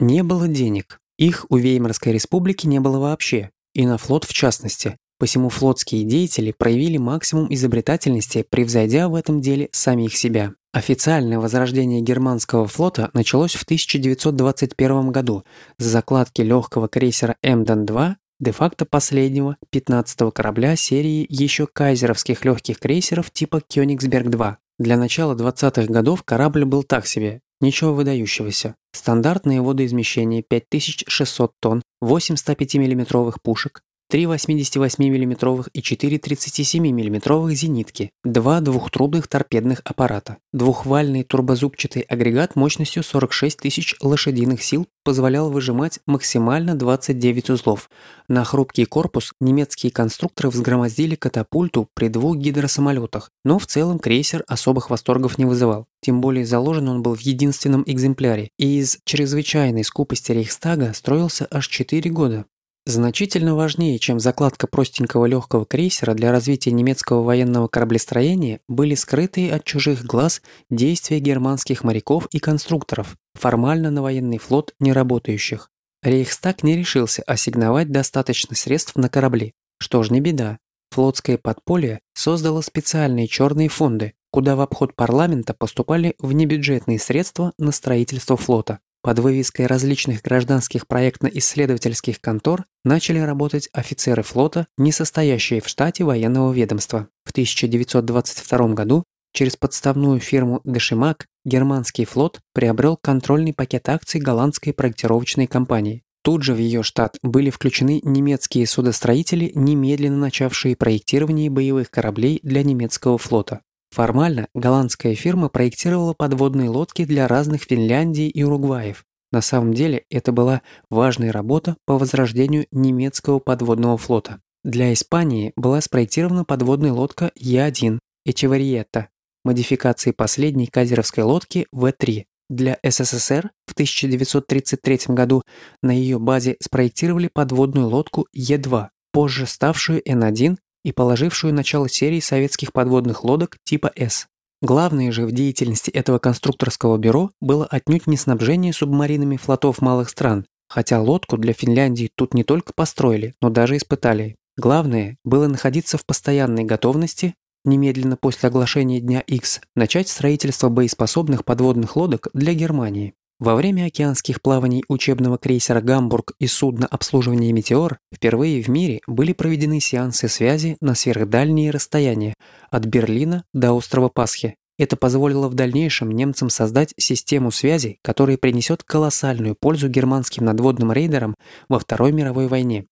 Не было денег. Их у Веймарской республики не было вообще, и на флот в частности. Посему флотские деятели проявили максимум изобретательности, превзойдя в этом деле самих себя. Официальное возрождение германского флота началось в 1921 году с закладки легкого крейсера Эмден-2, де-факто последнего 15-го корабля серии еще кайзеровских легких крейсеров типа Кёнигсберг-2. Для начала 20-х годов корабль был так себе, ничего выдающегося. Стандартное водоизмещение 5600 тонн, 8 105 миллиметровых пушек, три 88 мм и четыре 37 мм зенитки, два двухтрубных торпедных аппарата. Двухвальный турбозубчатый агрегат мощностью 46 тысяч лошадиных сил позволял выжимать максимально 29 узлов. На хрупкий корпус немецкие конструкторы взгромоздили катапульту при двух гидросамолетах, но в целом крейсер особых восторгов не вызывал. Тем более заложен он был в единственном экземпляре и из чрезвычайной скупости Рейхстага строился аж 4 года. Значительно важнее, чем закладка простенького легкого крейсера для развития немецкого военного кораблестроения, были скрытые от чужих глаз действия германских моряков и конструкторов, формально на военный флот не работающих. Рейхстаг не решился ассигновать достаточно средств на корабли. Что ж, не беда. Флотское подполье создало специальные черные фонды, куда в обход парламента поступали внебюджетные средства на строительство флота. Под вывеской различных гражданских проектно-исследовательских контор начали работать офицеры флота, не состоящие в штате военного ведомства. В 1922 году через подставную фирму Дешимак германский флот приобрел контрольный пакет акций голландской проектировочной компании. Тут же в ее штат были включены немецкие судостроители, немедленно начавшие проектирование боевых кораблей для немецкого флота. Формально голландская фирма проектировала подводные лодки для разных Финляндий и Уругваев. На самом деле это была важная работа по возрождению немецкого подводного флота. Для Испании была спроектирована подводная лодка Е1 Эчевариетта, модификации последней казеровской лодки В-3. Для СССР в 1933 году на ее базе спроектировали подводную лодку Е2, позже ставшую Н1 и положившую начало серии советских подводных лодок типа С. Главное же в деятельности этого конструкторского бюро было отнюдь не снабжение субмаринами флотов малых стран, хотя лодку для Финляндии тут не только построили, но даже испытали. Главное было находиться в постоянной готовности немедленно после оглашения Дня X начать строительство боеспособных подводных лодок для Германии. Во время океанских плаваний учебного крейсера «Гамбург» и судна обслуживания «Метеор» впервые в мире были проведены сеансы связи на сверхдальние расстояния от Берлина до острова Пасхи. Это позволило в дальнейшем немцам создать систему связи, которая принесет колоссальную пользу германским надводным рейдерам во Второй мировой войне.